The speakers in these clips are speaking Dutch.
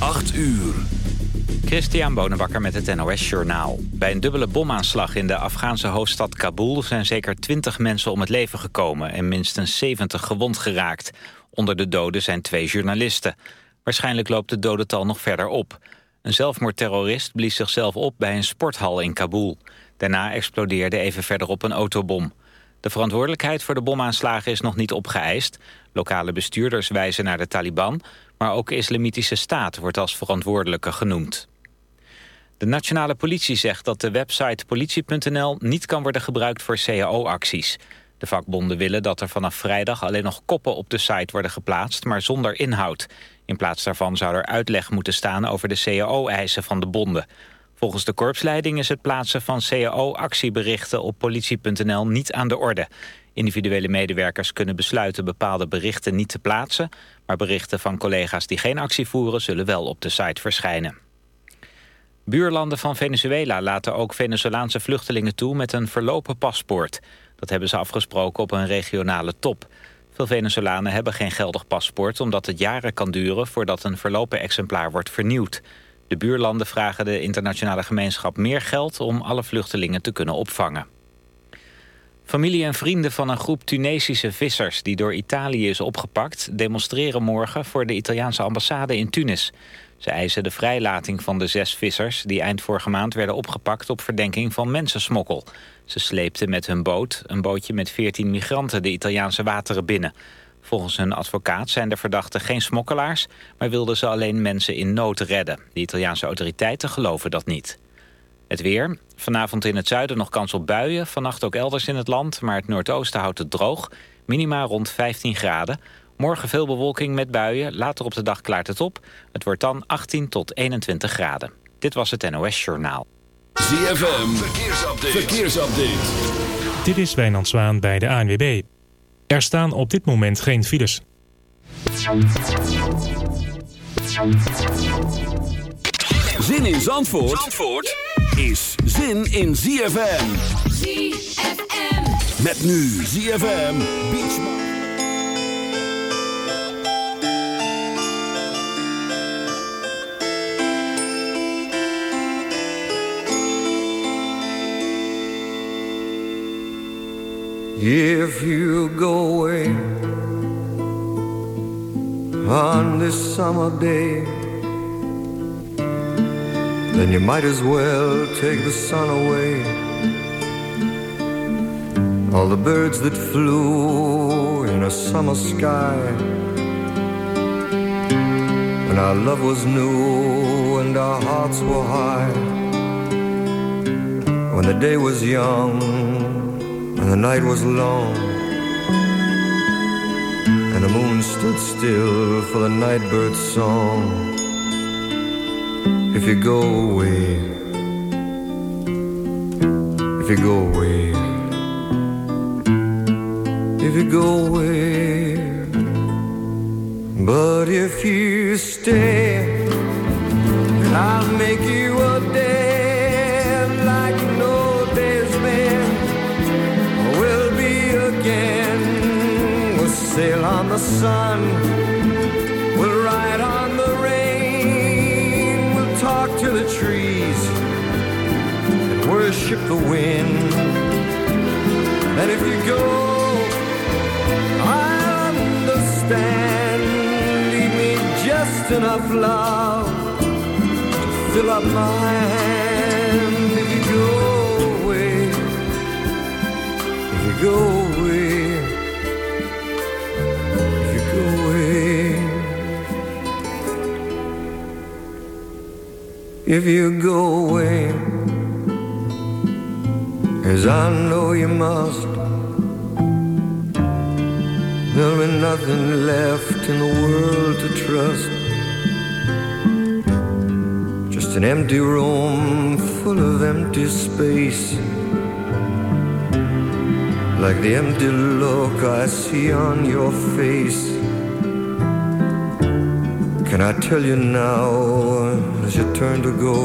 8 uur. Christian Bonenbakker met het NOS Journaal. Bij een dubbele bomaanslag in de Afghaanse hoofdstad Kabul... zijn zeker 20 mensen om het leven gekomen... en minstens 70 gewond geraakt. Onder de doden zijn twee journalisten. Waarschijnlijk loopt het dodental nog verder op. Een zelfmoordterrorist blies zichzelf op bij een sporthal in Kabul. Daarna explodeerde even verderop een autobom. De verantwoordelijkheid voor de bomaanslagen is nog niet opgeëist. Lokale bestuurders wijzen naar de Taliban... maar ook Islamitische Staat wordt als verantwoordelijke genoemd. De nationale politie zegt dat de website politie.nl... niet kan worden gebruikt voor cao-acties. De vakbonden willen dat er vanaf vrijdag alleen nog koppen op de site worden geplaatst... maar zonder inhoud. In plaats daarvan zou er uitleg moeten staan over de cao-eisen van de bonden... Volgens de korpsleiding is het plaatsen van cao-actieberichten op politie.nl niet aan de orde. Individuele medewerkers kunnen besluiten bepaalde berichten niet te plaatsen... maar berichten van collega's die geen actie voeren zullen wel op de site verschijnen. Buurlanden van Venezuela laten ook Venezolaanse vluchtelingen toe met een verlopen paspoort. Dat hebben ze afgesproken op een regionale top. Veel Venezolanen hebben geen geldig paspoort omdat het jaren kan duren voordat een verlopen exemplaar wordt vernieuwd. De buurlanden vragen de internationale gemeenschap meer geld... om alle vluchtelingen te kunnen opvangen. Familie en vrienden van een groep Tunesische vissers... die door Italië is opgepakt... demonstreren morgen voor de Italiaanse ambassade in Tunis. Ze eisen de vrijlating van de zes vissers... die eind vorige maand werden opgepakt op verdenking van mensensmokkel. Ze sleepten met hun boot, een bootje met 14 migranten... de Italiaanse wateren binnen... Volgens hun advocaat zijn de verdachten geen smokkelaars... maar wilden ze alleen mensen in nood redden. De Italiaanse autoriteiten geloven dat niet. Het weer. Vanavond in het zuiden nog kans op buien. Vannacht ook elders in het land, maar het noordoosten houdt het droog. Minima rond 15 graden. Morgen veel bewolking met buien. Later op de dag klaart het op. Het wordt dan 18 tot 21 graden. Dit was het NOS Journaal. ZFM. Verkeersupdate. Verkeersupdate. Dit is Wijnand Zwaan bij de ANWB. Er staan op dit moment geen files. Zin in Zandvoort, Zandvoort is zin in ZFM. ZFM. Met nu ZFM Beachman. If you go away on this summer day, then you might as well take the sun away. All the birds that flew in a summer sky, when our love was new and our hearts were high, when the day was young and the night was long. And the moon stood still for the nightbird's song If you go away If you go away If you go away But if you stay I'll make you a day like no day's been. We'll be again. We'll sail on the sun. The trees and worship the wind. And if you go, I'll understand. Leave me just enough love to fill up my hand. If you go away, if you go if you go away, as I know you must. There'll be nothing left in the world to trust. Just an empty room full of empty space. Like the empty look I see on your face. Can I tell you now? as you turn to go.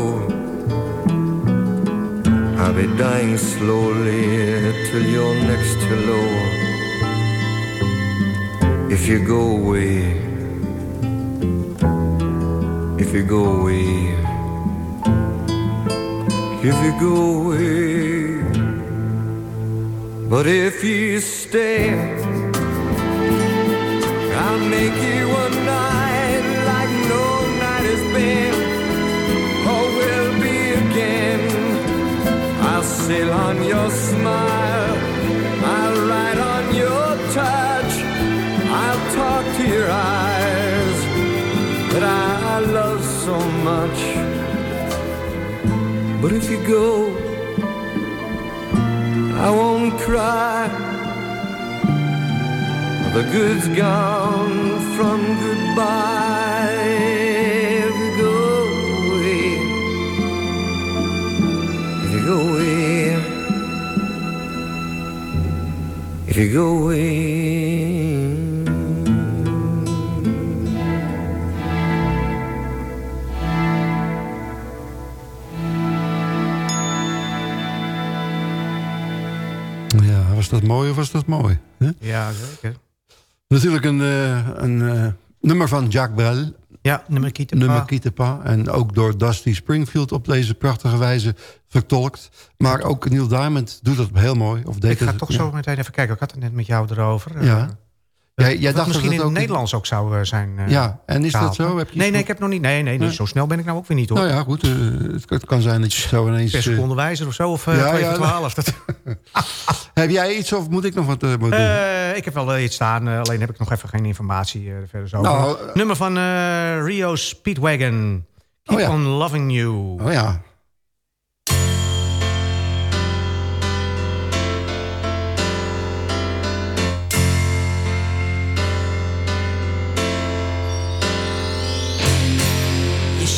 I'll be dying slowly till your next hello. If you go away, if you go away, if you go away, but if you stay, I'll make you a night sail on your smile, I'll ride on your touch, I'll talk to your eyes that I love so much. But if you go, I won't cry. The good's gone from goodbye. Ja, was dat mooi of was dat mooi? hè? Ja, zeker. Natuurlijk een, eh, een eh, nummer van Jacques Brel. Ja, nummer Kieten. Nummer Quitte Pas. En ook door Dusty Springfield op deze prachtige wijze vertolkt. Maar ook Neil Diamond doet dat heel mooi. Of deed Ik ga het- toch ja. zo meteen even kijken. Ik had het net met jou erover. Ja. Eh, Jij, dacht misschien dat in het ook Nederlands ook zou eh, zijn. eh, Ja, en is dat zo? Heb je nee, nee, ik heb nog niet. Nee, nee, Nee. zo snel ben ik nou ook weer niet hoor. Nou ja, goed. het, het kan zijn dat je zo ineens... Per seconde wijzer of zo, of eh Ja, 2 ja, voor 12. Dat, heb jij iets of moet ik nog wat doen? Ik heb wel iets staan, alleen heb ik nog even geen informatie verder zo. Nou, Nummer van Rio Speedwagon. Keep Oh ja. on loving you. Oh ja.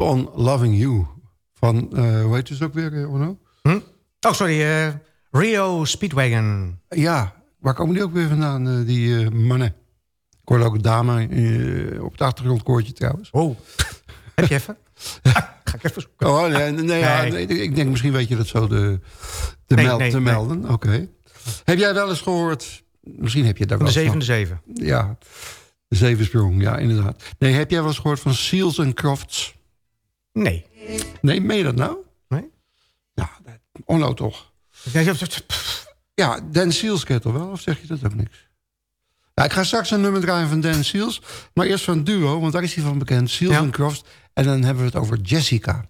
Keep on Loving You. Van, eh hoe heet het ook weer, eh, Orno? Oh, sorry. eh, Rio Speedwagon. Ja, waar komen die ook weer vandaan, die mannen? Ik hoorde ook een dame op het achtergrondkoortje trouwens. Oh. Heb je even? Ga ik even zoeken. Oh, nee, nee, ja, Nee. ik denk misschien weet je dat zo de, nee, te melden. Oké. Heb jij wel eens gehoord, misschien heb je daar Van de wel eens zevende zeven. Ja, de zevensprong, ja inderdaad. Nee, heb jij wel eens gehoord van Seals and Crofts? Nee. Nee, meen je dat nou? Nee? Ja, dat- Onno toch? Ja, Dan Seals ken je toch wel, of zeg je dat ook niks? Ja, ik ga straks een nummer draaien van Dan Seals. Maar eerst van Duo, want daar is hij van bekend. Seals Ja. and Crofts. En dan hebben we het over Jessica.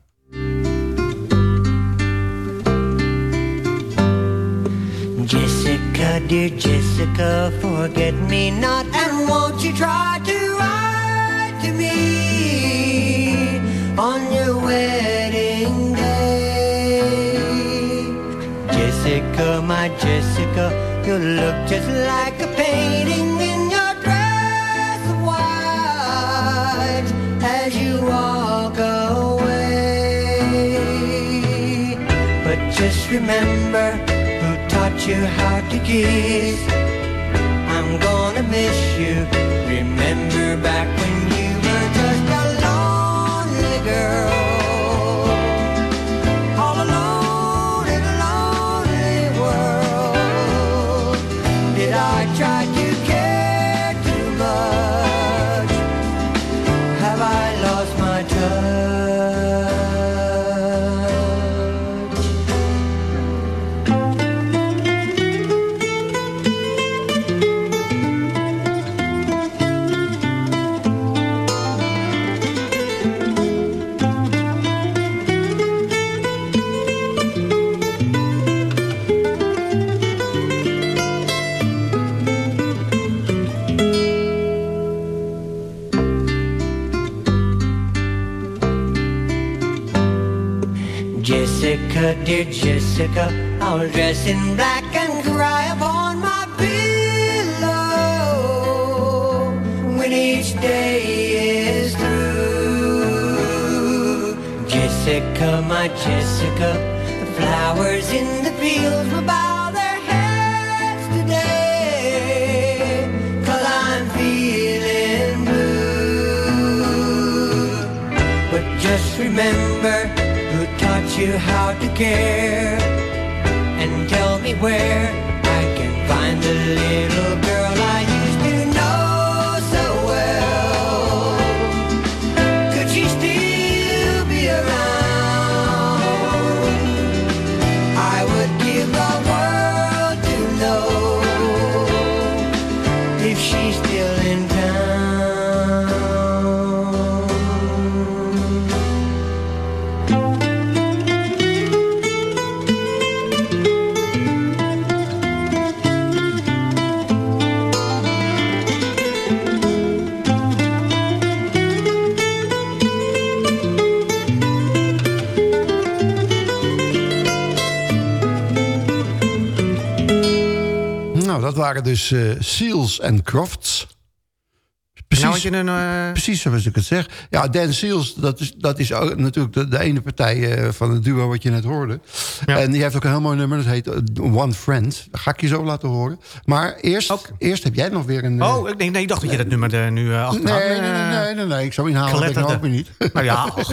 Jessica, dear Jessica, forget me not, and won't you try to write to me on your wedding day? Jessica, my Jessica, you look just like a painting in your dress of white as you walk away. But just remember who taught you how to kiss. I'm gonna miss you. Remember back when dear Jessica, I'll dress in black and cry upon my pillow when each day is through. Jessica, my Jessica, the flowers in the fields will bow their heads today, cause I'm feeling blue. But just remember you how to care. And tell me where I can find the little waren dus eh, Seals and Crofts. Precies, Nou je een... eh, precies zoals ik het zeg. Ja, Dan Seals, dat is, dat is ook natuurlijk de, de ene partij eh, van het duo wat je net hoorde. Ja. En die heeft ook een heel mooi nummer, dat heet One Friend. Dat ga ik je zo laten horen. Maar eerst, eerst heb jij nog weer een... oh, ik, nee, nee, ik dacht dat je dat nummer er nu uh, nee, nee, nee, nee, nee, nee, ik zou inhalen dat nou ook weer niet. Nou ja, ach,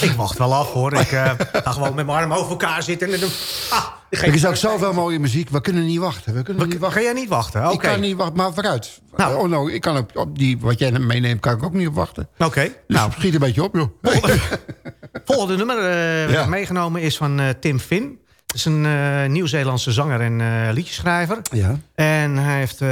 ik wacht wel af hoor. Ik ga gewoon met mijn armen over elkaar zitten. En dan, ah, Er is ook zoveel mooie muziek, we kunnen niet wachten. We kunnen niet wachten. Kan jij niet wachten? Oké. Ik kan niet wachten, maar vooruit. Nou. Oh, nou, ik kan op, op die, wat jij meeneemt, kan ik ook niet op wachten. Oké. Nou, Nou, schiet een beetje op, joh. volgende nummer eh, wat Ja. ik meegenomen is van eh, Tim Finn. Dat is een eh, Nieuw-Zeelandse zanger en liedjeschrijver. Ja. En hij heeft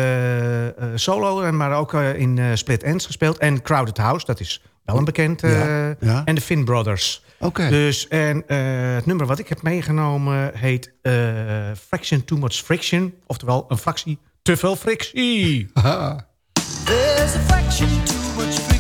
solo, en maar ook in Split Ends gespeeld. En Crowded House, dat is wel een bekend. Ja, ja. En de Finn Brothers. Oké. Dus, en eh, het nummer wat ik heb meegenomen heet eh, Fraction Too Much Friction. Oftewel, een fractie te veel frictie. Haha. There's a fraction too much friction.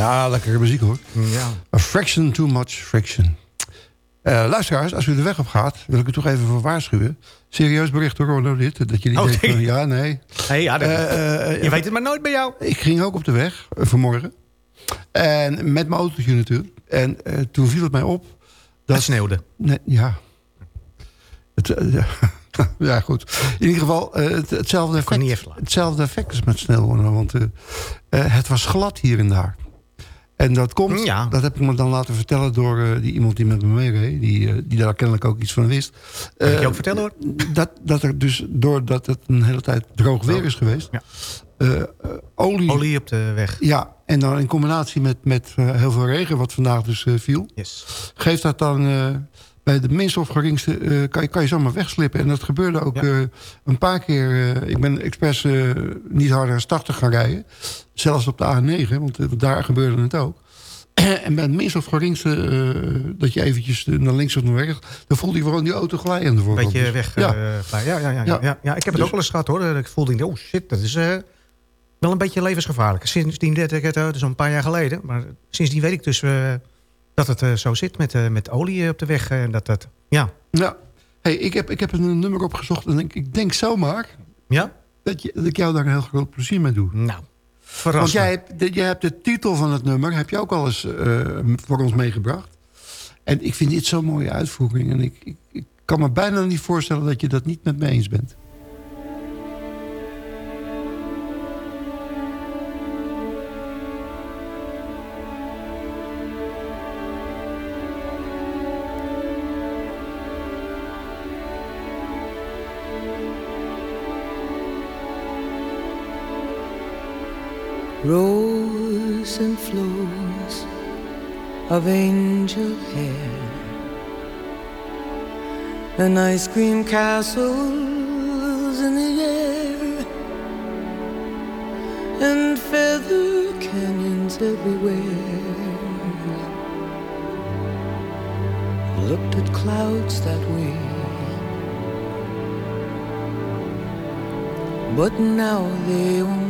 Ja, lekkere muziek hoor. Ja. A fraction too much friction. Eh, luisteraars, als u de weg op gaat, wil ik u toch even voor waarschuwen. Serieus bericht hoor, Ronald, dit. Dat je niet Oh, denkt nee. van, ja, nee. Hey, ja, dat- Eh, eh, je weet het maar nooit bij jou. Ik ging ook op de weg vanmorgen. En met mijn autootje natuurlijk. En toen viel het mij op. Dat sneeuwde. Nee, ja. Het, ja. ja, goed. In ieder geval, het, hetzelfde, effect, hetzelfde effect is met sneeuw. Want eh, eh, het was glad hier en daar. En dat komt, Ja. dat heb ik me dan laten vertellen door eh, die iemand die met me meereed. Die, eh, die daar kennelijk ook iets van wist. Kan ik Eh, je ook vertellen hoor? dat, dat er dus, doordat het een hele tijd droog weer is geweest... Ja. olie, Olie op de weg. ja, en dan in combinatie met, met heel veel regen, wat vandaag dus viel... Yes. geeft dat dan bij de minste of geringste... eh, kan, je, kan je zomaar wegslippen. En dat gebeurde ook Ja. eh, een paar keer. eh, ik ben expres niet harder dan 80 gaan rijden. Zelfs op de A9, want daar gebeurde het ook. en bij het minste of geringste dat je eventjes naar links of naar rechts... dan voelde je gewoon die auto glijden. Een beetje Dus, weg. ja. ja. Ja, ja, ja, Ja. ja. Ik heb het Dus- ook wel eens gehad hoor. Ik voelde, oh shit, dat is wel een beetje levensgevaarlijk. Sindsdien dat is al een paar jaar geleden. Maar sindsdien weet ik dus dat het eh, zo zit met, eh, met olie op de weg. eh, En dat dat, ja. Ja. Hey, ik, heb, ik heb een nummer opgezocht en ik, ik denk zomaar... Ja? dat, je, dat ik jou daar een heel groot plezier mee doe. Nou, Want verrassend. jij hebt, de- jij hebt de titel van het nummer, heb je ook al eens eh, voor ons meegebracht. En ik vind dit zo'n mooie uitvoering. En ik, ik, ik kan me bijna niet voorstellen dat je dat niet met me eens bent. Rows and flows of angel hair and ice cream castles in the air and feather canyons everywhere. Looked at clouds that way. But now they only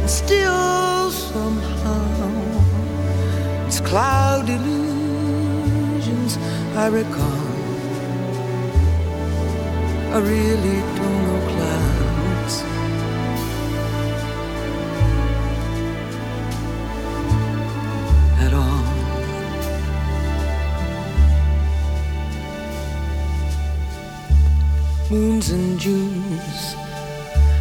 and still somehow it's cloud illusions I recall. I really don't know clouds. At all. moons and Junes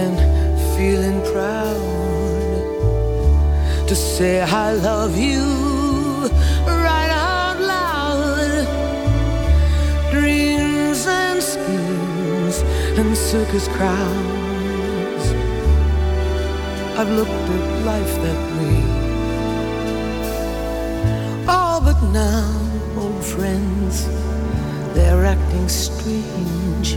And feeling proud to say I love you right out loud. Dreams and schemes and circus crowds. I've looked at life that way. All but now, old friends, they're acting strange.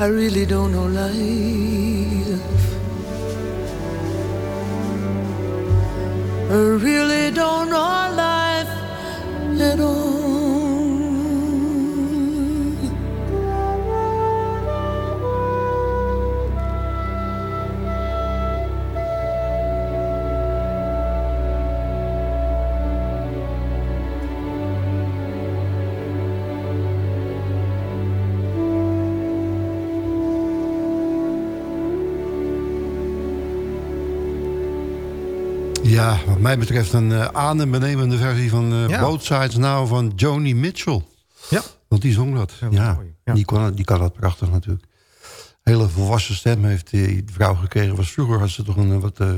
I really don't know life. I really don't know life at all. Mij betreft een uh, adembenemende versie van eh Ja. Both Sides Now van Joni Mitchell. Ja. Want die zong dat. Ja. Die, kon, die kan dat prachtig natuurlijk. Hele volwassen stem heeft die vrouw gekregen. Was vroeger had ze toch een eh, wat... eh,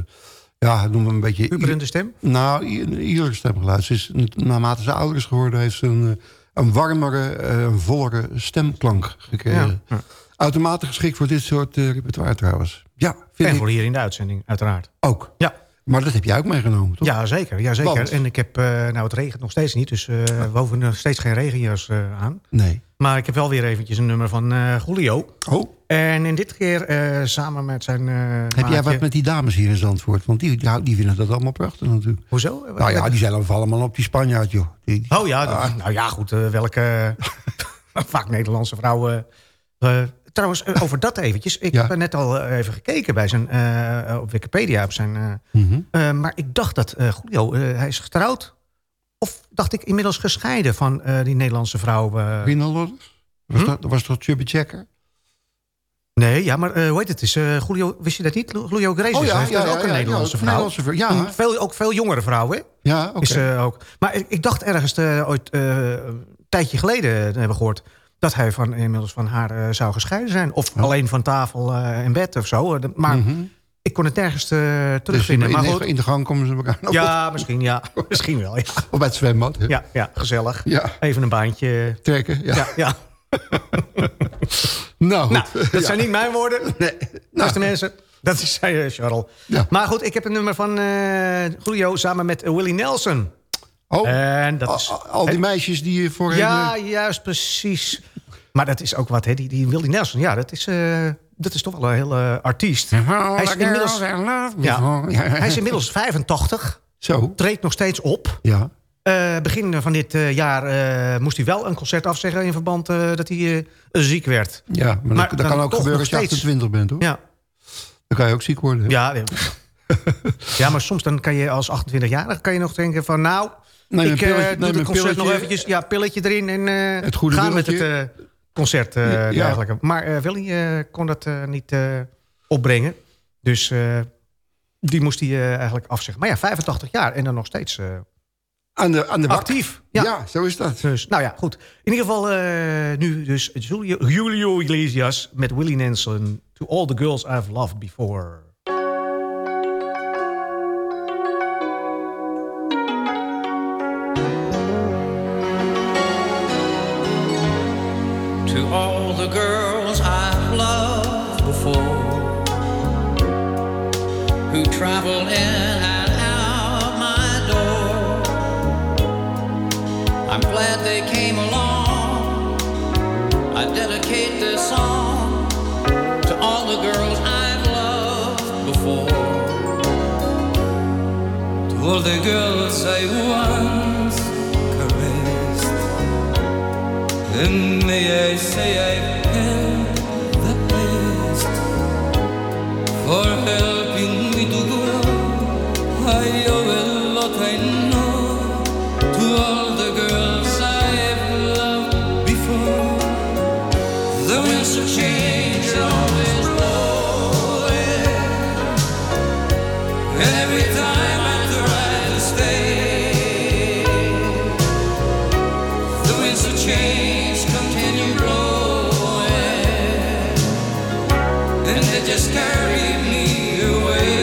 ja, noem een beetje... Puberende stem? Nou, i- een ierlijk stemgeluid. Ze is, naarmate ze ouder is geworden... heeft ze een, eh, een warmere, eh, een vollere stemklank gekregen. Ja. Automatisch geschikt voor dit soort eh, repertoire trouwens. Ja, vind En ik voor hier in de uitzending, uiteraard. ook. Ja. Maar dat heb jij ook meegenomen, toch? Ja, zeker. Ja, zeker. Want? En ik heb, eh, nou het regent nog steeds niet, dus eh, we hoeven nog steeds geen regenjas eh, aan. Nee. Maar ik heb wel weer eventjes een nummer van eh Julio. Oh, En in dit keer eh, samen met zijn eh heb jij wat met die dames hier in Zandvoort? Want die, die, die vinden dat allemaal prachtig natuurlijk. Hoezo? Nou ja, die zijn allemaal op die Spanjaard, joh. Die, die- Oh ja, dat- nou ja, goed. eh, welke vaak Nederlandse vrouwen... trouwens, eh, over dat eventjes. Ik Ja. heb net al eh, even gekeken bij zijn, eh, op Wikipedia. Op zijn, Mhm. maar ik dacht dat Julio, hij is getrouwd. Of dacht ik inmiddels gescheiden van die Nederlandse vrouw. Lodders? Was, Hm? dat, was dat Chubby Checker? nee, ja, maar eh, hoe heet het? Is, eh, Julio, wist je dat niet? Julio Grace Oh ja, heeft ja, ook ja, een ja, Nederlandse ja, vrouw. Nederlandse vrouw, ja. Een veel, ook veel jongere vrouw, hè? Ja, oké. Is, ook. Maar ik, ik dacht ergens ooit een tijdje geleden hebben gehoord... dat hij van, inmiddels van haar eh, zou gescheiden zijn. Of Oh. alleen van tafel eh, in bed of zo. Eh, Maar Mhm. ik kon het nergens Dus in, terugvinden. maar in, goed, in de gang komen ze elkaar nog ja, misschien, ja. misschien wel. Ja. Of bij het zwembad. hè? Ja, ja, gezellig. Ja, Even een baantje. trekken. Ja. Ja, ja. Nou. Nou, dat Ja. zijn niet mijn woorden. Nee. Beste Nou, mensen. Dat is eh, Charles. Ja. Maar goed, ik heb een nummer van eh Julio samen met Willie Nelson. oh, En dat al, is... al die meisjes die je voorheen... Ja, juist, precies. Maar dat is ook wat, hè? Die, die Willie Nelson, ja, dat is, eh, dat is toch wel een hele artiest. Hij is inmiddels, ja, hij is inmiddels 85, Zo, treedt nog steeds op. ja. Eh, begin van dit eh, jaar eh, moest hij wel een concert afzeggen... in verband eh, dat hij eh, ziek werd. Ja, maar, Maar dat, kan ook gebeuren nog als je steeds. 28 bent, hoor. Ja, Dan kan je ook ziek worden. hè? ja, ja. ja, maar soms dan kan je als 28-jarige kan je nog denken van... nou, ik eh, pilletje- doe het concert nog pilletje. eventjes... ja, pilletje erin en eh Het goede gaan met het eh, concert eh, Ja, ja. dergelijke. Maar eh Willy eh, kon dat niet opbrengen. Dus die moest hij eigenlijk afzeggen. Maar ja, 85 jaar en dan nog steeds Aan de, aan de actief. Ja. Ja. zo is dat. Dus, nou ja, goed. In ieder geval nu dus Julio, Julio Iglesias met Willie Nelson... To all the girls I've loved before. To all the girls I've loved before who travel in and out my door. I'm glad they came along. I dedicate this song to all the girls I've loved before. To all the girls I once Ümmüye say I've held the best for her. And they just carried me away.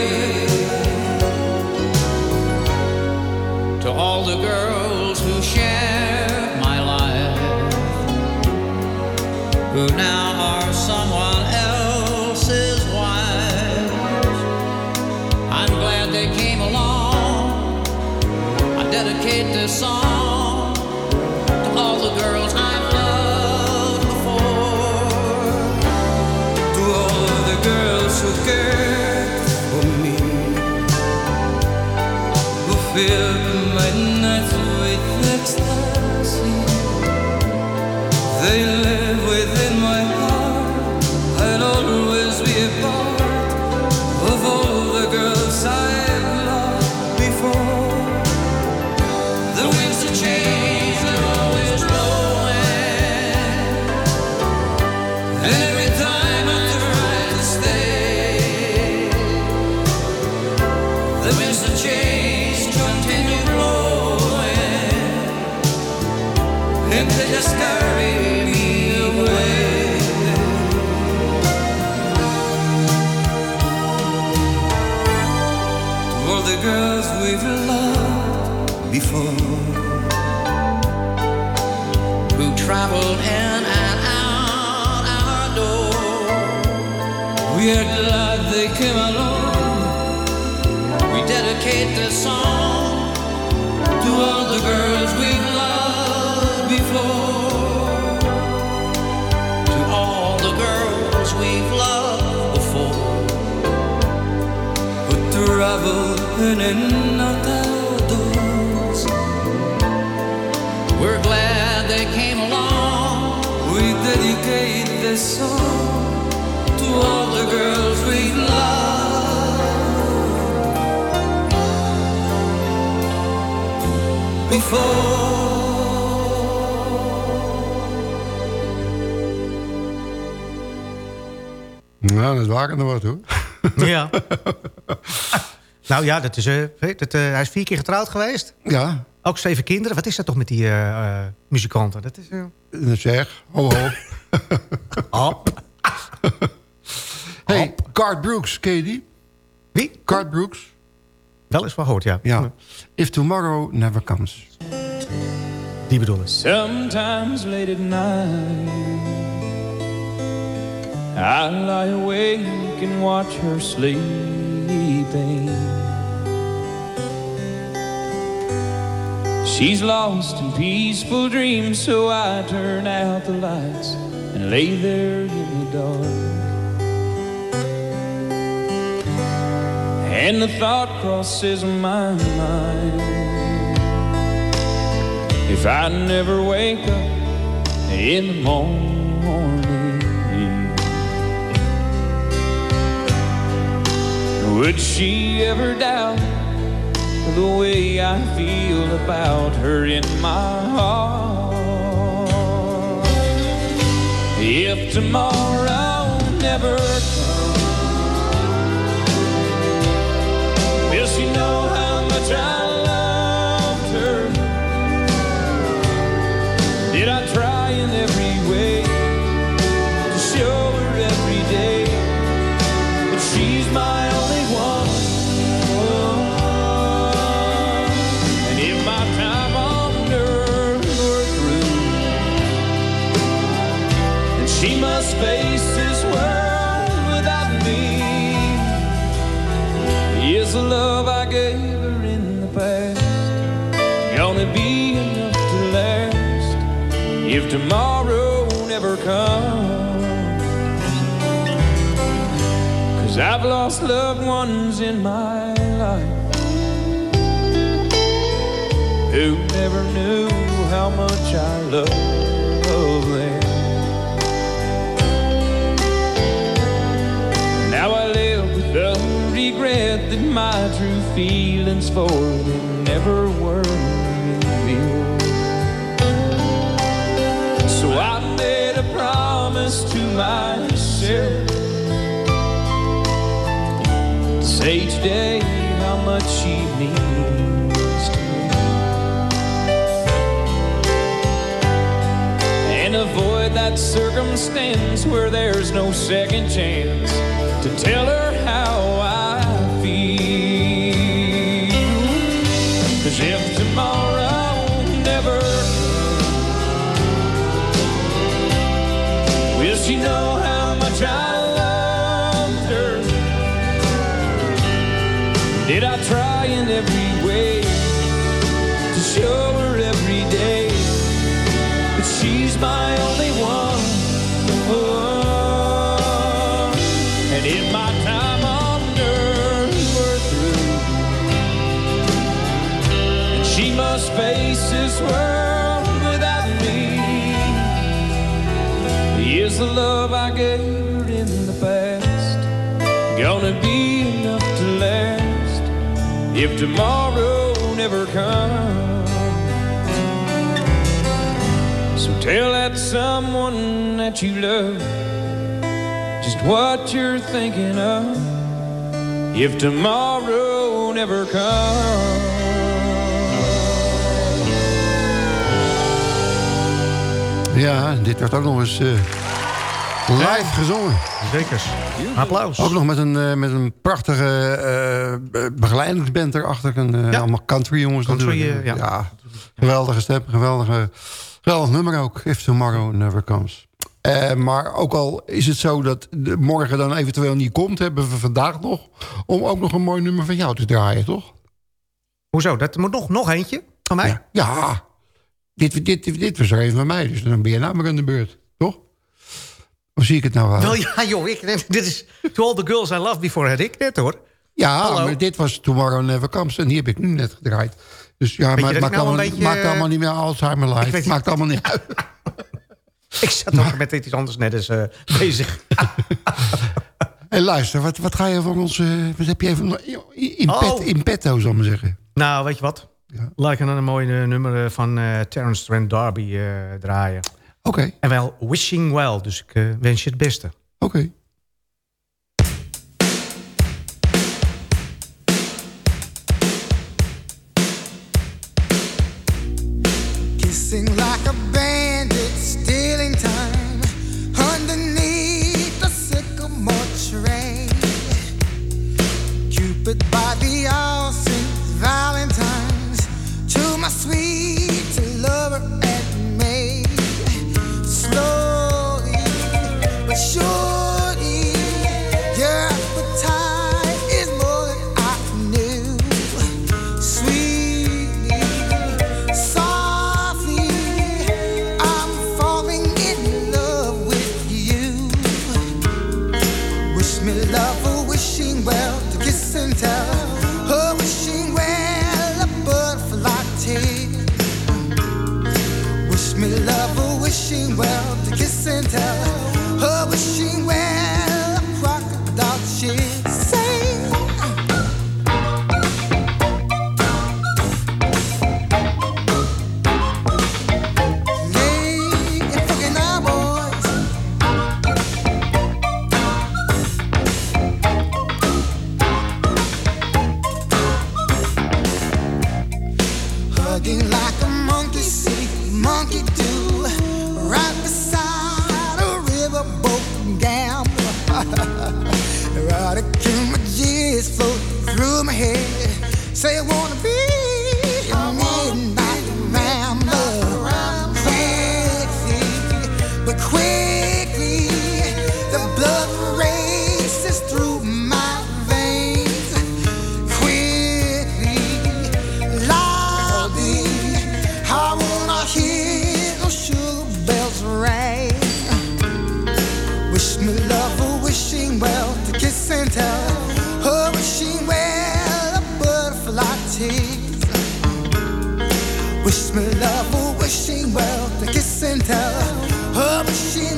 Nou, dat waren er wat hoor. Ja. nou ja, dat is, weet het, eh, hij is vier keer getrouwd geweest. Ja, Ook zeven kinderen. Wat is dat toch met die eh, muzikanten? Dat is... dat zeg. Ho, ho. Oh. Hey, Cart Brooks, ken je die? Wie? Cart Brooks? Wel eens van gehoord, ja. Ja. If Tomorrow Never Comes. Die bedoel ik. Sometimes late at night, I lie awake and watch her sleeping. She's lost in peaceful dreams, so I turn out the lights and lay there in the dark. And the thought crosses my mind. If I never wake up in the morning, would she ever doubt the way I feel about her in my heart? If tomorrow never comes, will she know how much I loved her? Did I try if tomorrow never comes. Cause I've lost loved ones in my life who never knew how much I love them. Now I live with the regret that my true feelings for them never were myself. Say each day how much she means to me. And avoid that circumstance where there's no second chance to tell her how I my only one? Oh, and if my time on earth were through, And she must face this world without me. Is the love I gave her in the past gonna be enough to last if tomorrow never comes? So tell that someone that you love just what you're thinking of if tomorrow never comes. Ja, dit werd ook nog eens eh, live gezongen. Zeker. Applaus. Ook nog met een, eh, met een prachtige eh, begeleidingsband erachter. En, eh, Allemaal country jongens Country, natuurlijk. eh, ja. geweldige stem, geweldige, geweldig nummer ook. If Tomorrow Never Comes. Eh, maar ook al is het zo dat morgen dan eventueel niet komt... hebben we vandaag nog om ook nog een mooi nummer van jou te draaien, toch? Hoezo? Dat moet nog, nog eentje van mij? Ja, ja. Dit, dit, dit was er even van mij, dus dan ben je nou maar aan de beurt, toch? Hoe zie ik het nou wel? Wel ja, joh. Ik, dit is To All The Girls I Loved Before had ik net, hoor. Ja, Hallo. maar dit was Tomorrow Never Comes en die heb ik nu net gedraaid. Dus ja, maar het maakt, nou allemaal, beetje, maakt allemaal niet meer Alzheimer live. weet- Maakt allemaal niet uit. Ik zat ook met iets anders net eens eh, bezig. En luister, wat, wat ga je voor ons... eh, wat heb je even in, pet, Oh. in petto, zal ik maar zeggen? Nou, weet je wat? Ja. Laat ik een mooi eh, nummer van Terence Trent D'Arby draaien. Oké, En wel Wishing Well, dus ik wens je het beste. oké. Wish me love or wishing well to kiss and tell. Oh, wishing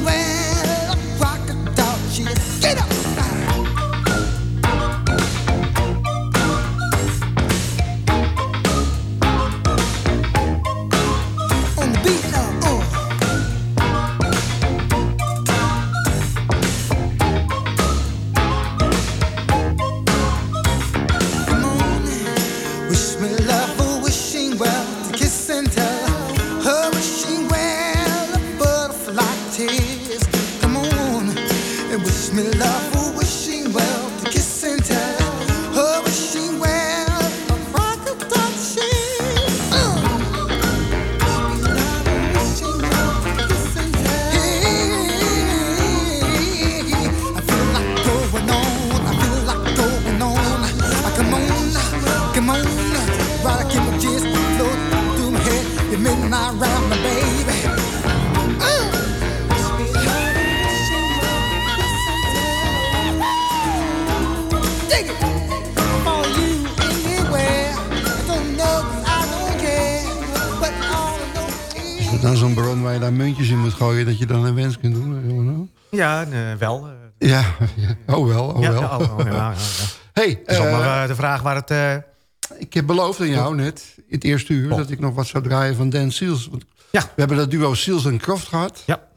wel. eh. Ja, ja, oh wel, oh ja, wel. ja, oh, oh, ja, ja. hey, is allemaal eh, eh, de vraag waar het... eh, ik heb beloofd aan jou net, in het eerste uur... Oh. dat ik nog wat zou draaien van Dan Seals. Want Ja. We hebben dat duo Seals en Croft gehad. ja.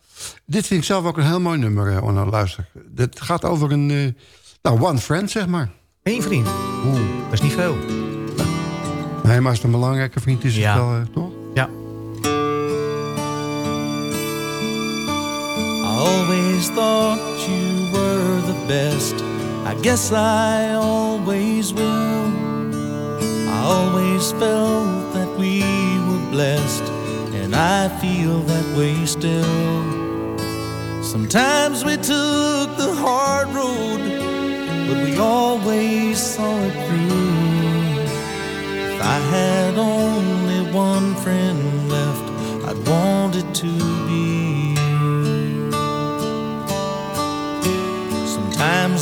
Dit vind ik zelf ook een heel mooi nummer, eh, Onno. Luister. Het gaat over een... eh, nou, one friend, zeg maar. Eén vriend. Oeh. Dat is niet veel. Nee, maar als het een belangrijke vriend is, is Ja. het wel, eh, toch? Always thought you were the best. I guess I always will. I always felt that we were blessed, and I feel that way still. Sometimes we took the hard road, but we always saw it through. If I had only one friend left, I'd want it to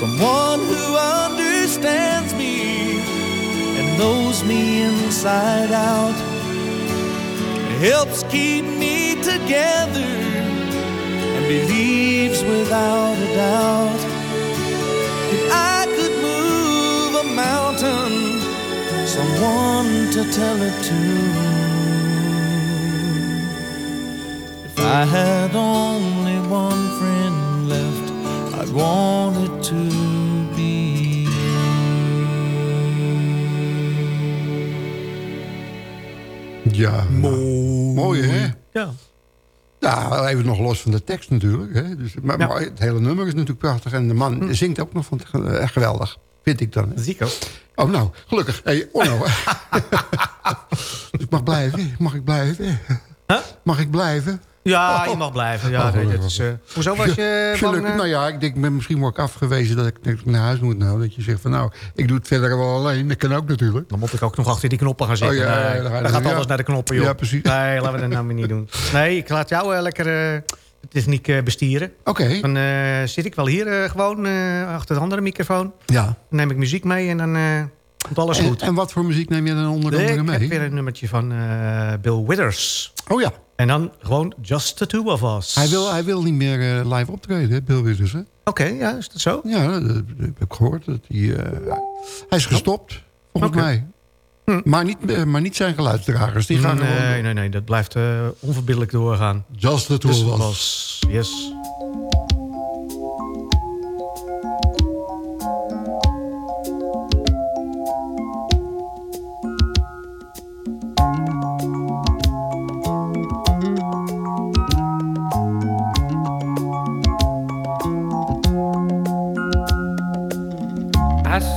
Someone who understands me and knows me inside out. Helps keep me together and believes without a doubt that I could move a mountain, someone to tell it to. If I had only one friend I'd want it to be. Ja. Mooi, hè? Ja. Ja, even nog los van de tekst natuurlijk. Hè? Dus, maar, Ja. maar het hele nummer is natuurlijk prachtig. En de man zingt ook nog van, eh, geweldig. Vind ik dan. ook. Oh, nou, gelukkig. Hey, Onno. ik mag blijven. Mag ik blijven? Mag ik blijven? Ja, je mag blijven. Ja, Oh, nee, dat gelukkig. is, eh, hoezo was je bang, eh? Nou ja, ik denk, ben misschien word ik afgewezen dat ik, dat ik naar huis moet nou. Dat je zegt van nou, ik doe het verder wel alleen. Dat kan ook natuurlijk. Dan moet ik ook nog achter die knoppen gaan zitten. Oh, ja, dan gaat ja. alles naar de knoppen, joh. Ja, precies. Nee, laten we dat nou weer niet doen. Nee, ik laat jou eh, lekker eh, de techniek eh, bestieren. Oké. Dan eh, zit ik wel hier eh, gewoon eh, achter de andere microfoon. Ja. Dan neem ik muziek mee en dan eh, komt alles En, goed. en wat voor muziek neem je dan onder andere ik heb mee? weer een nummertje van eh, Bill Withers. Oh ja. En dan gewoon Just the Two of Us. Hij wil, hij wil niet meer eh, live optreden, hè, Bill Withers. Hè? Oké, ja, is dat zo? Ja, dat, dat heb ik gehoord. Dat hij, eh, hij is gestopt, volgens mij. Maar, niet, eh, maar niet zijn geluidsdragers. Die gaan gewoon nee, nee, nee, dat blijft eh, onverbiddelijk doorgaan. Just the two Dus of us. yes.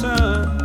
sun.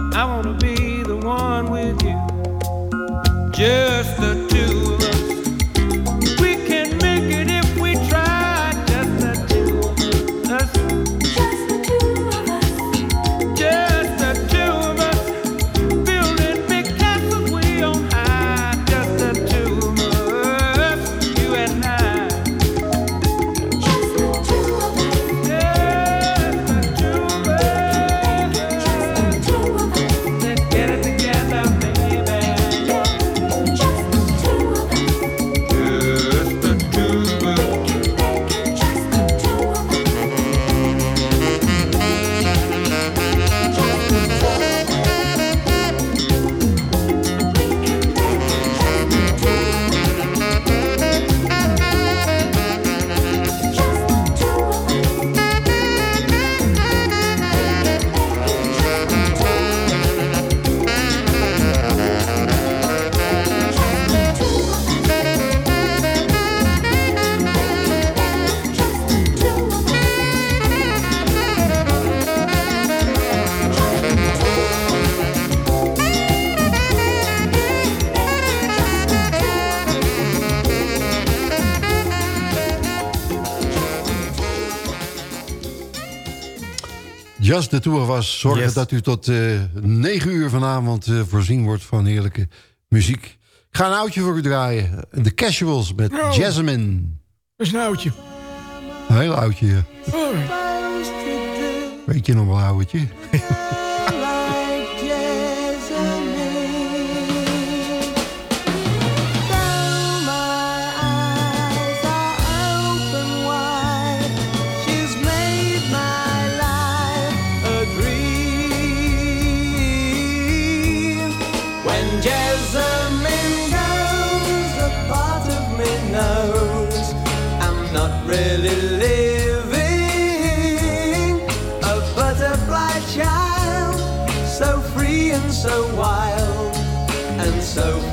Als de tour was... zorgen dat u tot eh, uh, 9 uur vanavond eh, voorzien wordt van heerlijke muziek. Ik ga een oudje voor u draaien. De Casuals met. Nou. Jasmine. Dat is een oudje. Een heel oudje, ja. Oh. Weet je nog wel, oudje? so wild and so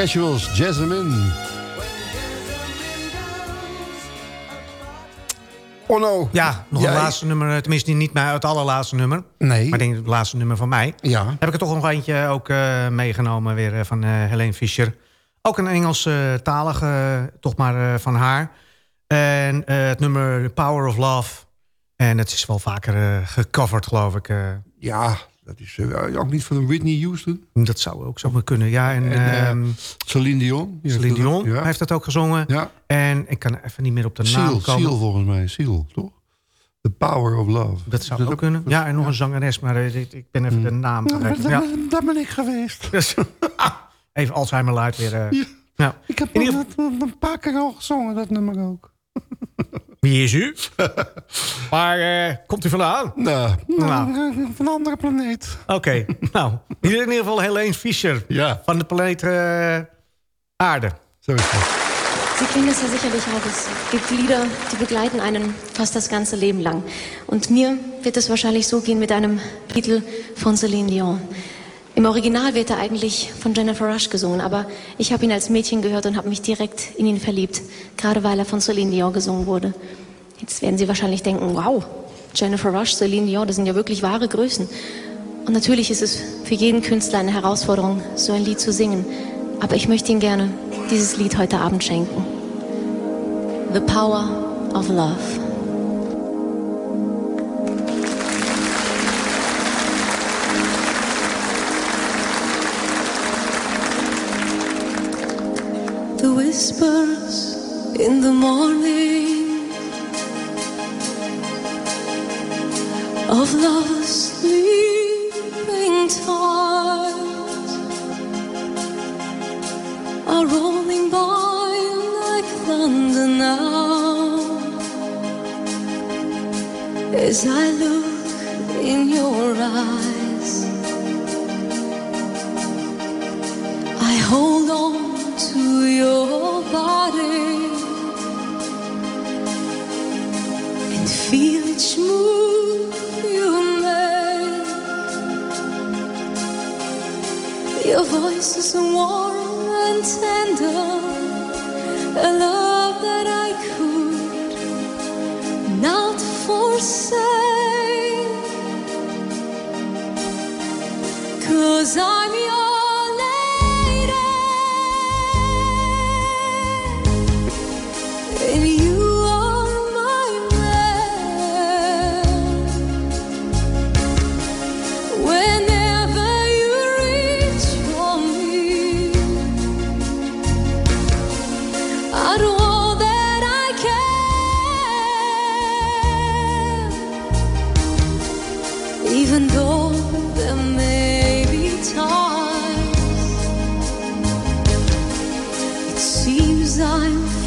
Casuals, Jasmine. Onno. Ja, nog een laatste nummer. Eh, tenminste, niet maar het allerlaatste nummer. Nee. Maar denk het laatste nummer van mij. Ja. Heb ik er toch nog eentje ook eh, meegenomen weer eh, van uh, Helene Fischer. Ook een Engelse talige, toch maar van haar. En het nummer Power of Love. En het is wel vaker gecoverd, geloof ik. Ja, dat is eh, ook niet van Whitney Houston. dat zou ook zo maar kunnen. Ja, en, En, eh, ehm, Celine Dion. Celine heeft dat- Dion Ja. heeft dat ook gezongen. ja. En ik kan even niet meer op de naam komen. Seal volgens mij. Seal, toch? The Power of Love. Dat zou ook kunnen. Ja, en nog een zangeres, maar eh, ik, ben even de naam. Ja, kwijt. Ja. ben- daar ben ik geweest. Even Alzheimer luid weer. Ja. Ja. Ik heb ieder dat een paar keer al gezongen, dat nummer ook. Wie is u? Waar eh, komt u vandaan? Nou, Nou. van een andere planeet. Oké, nou. Hier in ieder geval Helene Fischer Ja, van de planeet eh, Aarde. zo is het. Sie kennen es ja sicherlich auch. Es gibt Lieder, die begleiten einen fast das ganze Leben lang. Und mir wird es wahrscheinlich so gehen mit einem Titel von Celine Dion. Im Original wird er eigentlich von Jennifer Rush gesungen, aber ich habe ihn als Mädchen gehört und habe mich direkt in ihn verliebt, gerade weil er von Celine Dion gesungen wurde. Jetzt werden Sie wahrscheinlich denken, wow, Jennifer Rush, Celine Dion, das sind ja wirklich wahre Größen. Und natürlich ist es für jeden Künstler eine Herausforderung, so ein Lied zu singen. Aber ich möchte Ihnen gerne dieses Lied heute Abend schenken. The Power of Love. Whispers in the morning of love's sleeping tides are rolling by like thunder now. As I look time.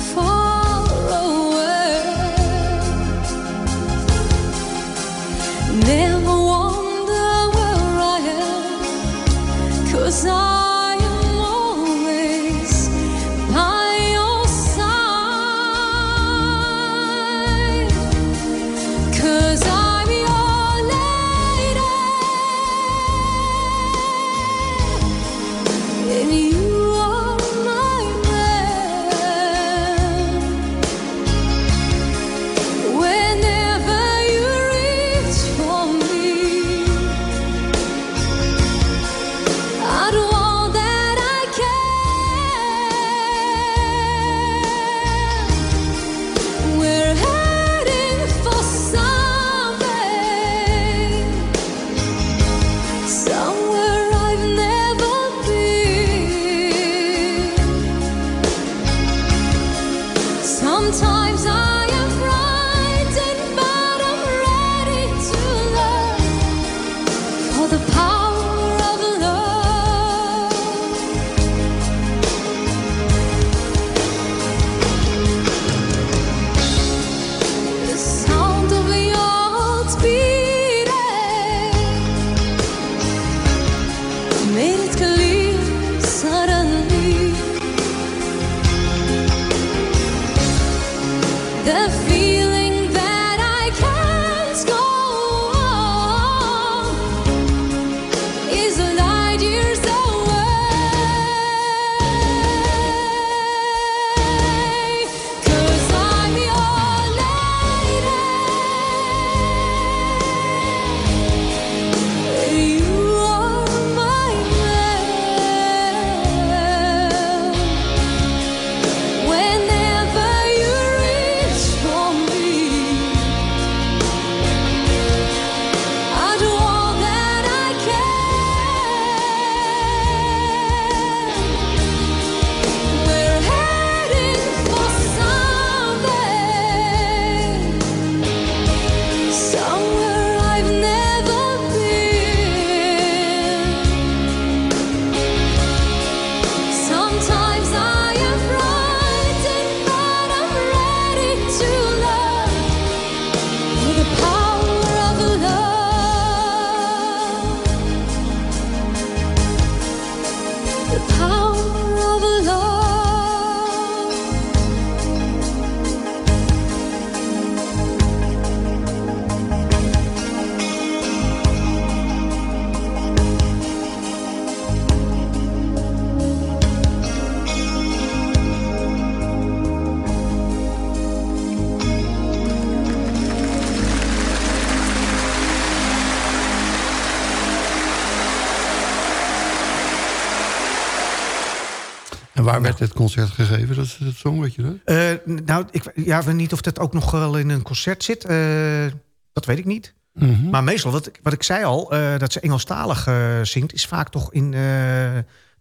Werd dit concert gegeven? Dat is het song, weet je dat? Eh, nou, ik ja, weet niet of dat ook nog wel in een concert zit. Eh, dat weet ik niet. Mhm. Maar meestal, wat, ik- wat ik zei al, eh, dat ze Engelstalig zingt... is vaak toch in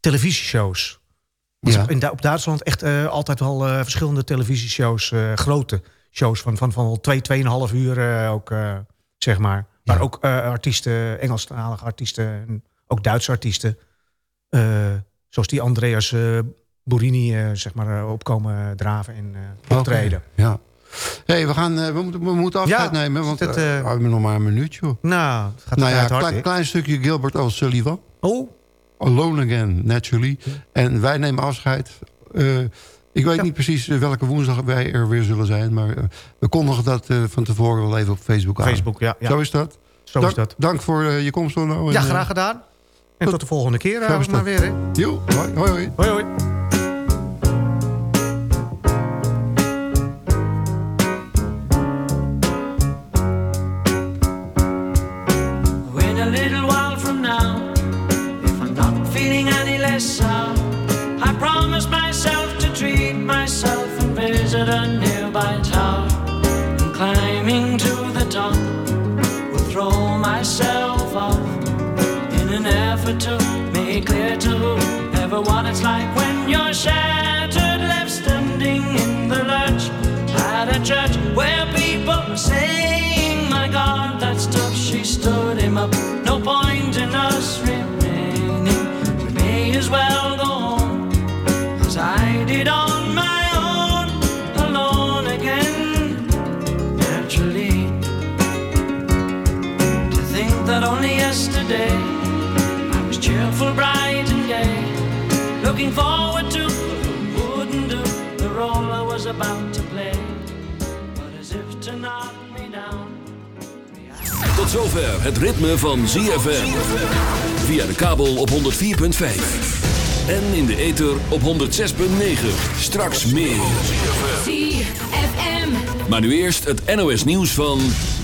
televisieshows. Want Ja. in, op Duitsland echt altijd wel verschillende televisieshows. grote shows van, van, van al twee, tweeënhalf uur ook, zeg maar. Maar ook artiesten, Engelstalige artiesten... en ook Duitse artiesten. zoals die Andreas Borini, eh, zeg maar, eh, opkomen draven en eh, optreden. Oké, Ja. hey, we, gaan, we, moeten, we moeten afscheid Ja, nemen, want het, we hebben nog maar een minuutje. hoor. Nou, het gaat nou ja, hard, klein, klein stukje Gilbert O'Sullivan. Oh. Alone Again, naturally. En wij nemen afscheid. Ik weet Ja. niet precies welke woensdag wij er weer zullen zijn. Maar we kondigen dat van tevoren wel even op Facebook aan. Facebook, ja. ja. Zo is dat. Zo dank, is dat. Dank voor je komst. En, Ja, graag gedaan. En tot de volgende keer. Zo is maar weer, hè. Jo, hoi, hoi, hoi. Hoi, clear to what it's like when you're shattered, left standing in the lurch at a church where people were looking forward to wouldn't do the role I was about to play. But as if to knock me down. Tot zover het ritme van ZFM. Via de kabel op 104.5. En in de ether op 106.9. Straks meer. ZFM. Maar nu eerst het NOS nieuws van...